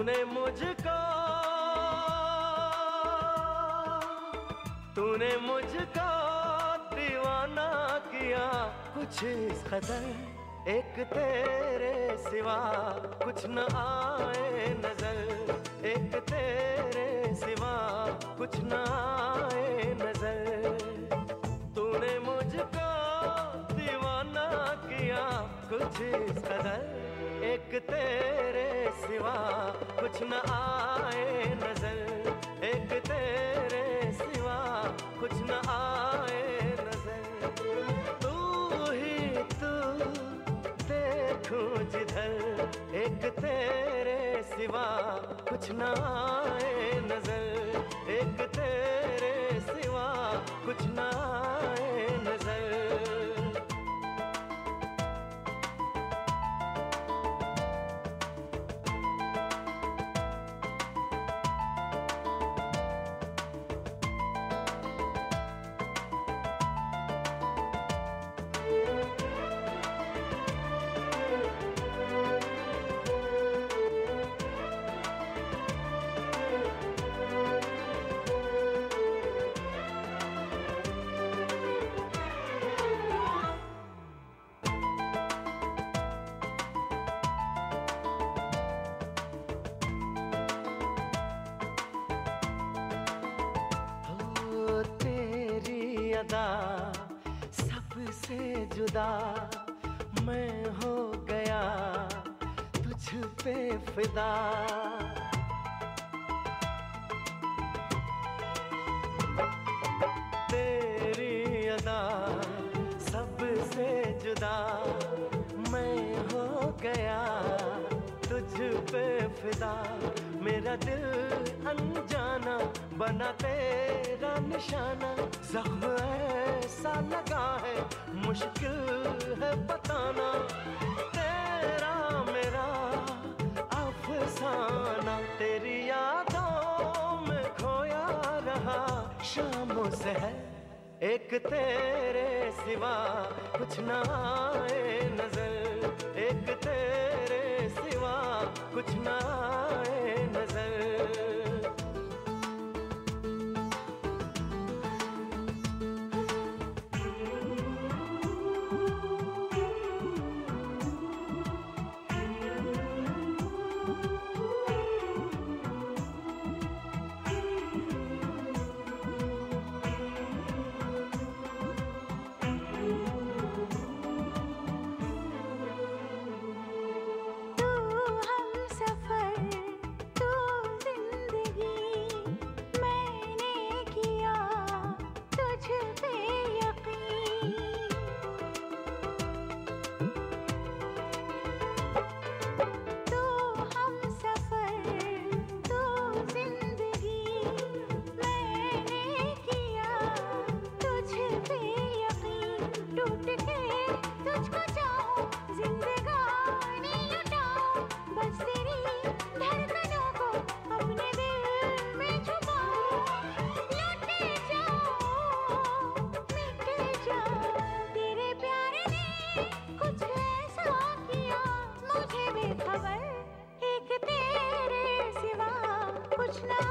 तूने मुझको तूने मुझको दीवाना किया। कुछ इस कदर एक तेरे सिवा, कुछ न आए नज़र एक तेरे सिवा, कुछ न आए नज़र। तूने मुझको दीवाना किया, कुछ इस कदर एक तेरे सिवा कुछ न आए नज़र। एक तेरे सिवा कुछ न आए नज़र। तू ही तू देखूँ जिधर। एक तेरे सिवा कुछ न आए नज़र। एक तेरे सिवा कुछ न आए अदा सबसे जुदा मैं हो गया तुझ पे फिदा। तेरी अदा सबसे जुदा मैं हो गया तुझ पे फिदा। मेरा दिल अनजाना बना तेरा निशाना, जख्म ऐसा लगा है, मुश्किल है बताना। तेरा मेरा अफसाना, तेरी यादों में खोया रहा। शामों से है, एक तेरे सिवा कुछ ना आए नज़र। एक तेरे सिवा कुछ ना Krishna.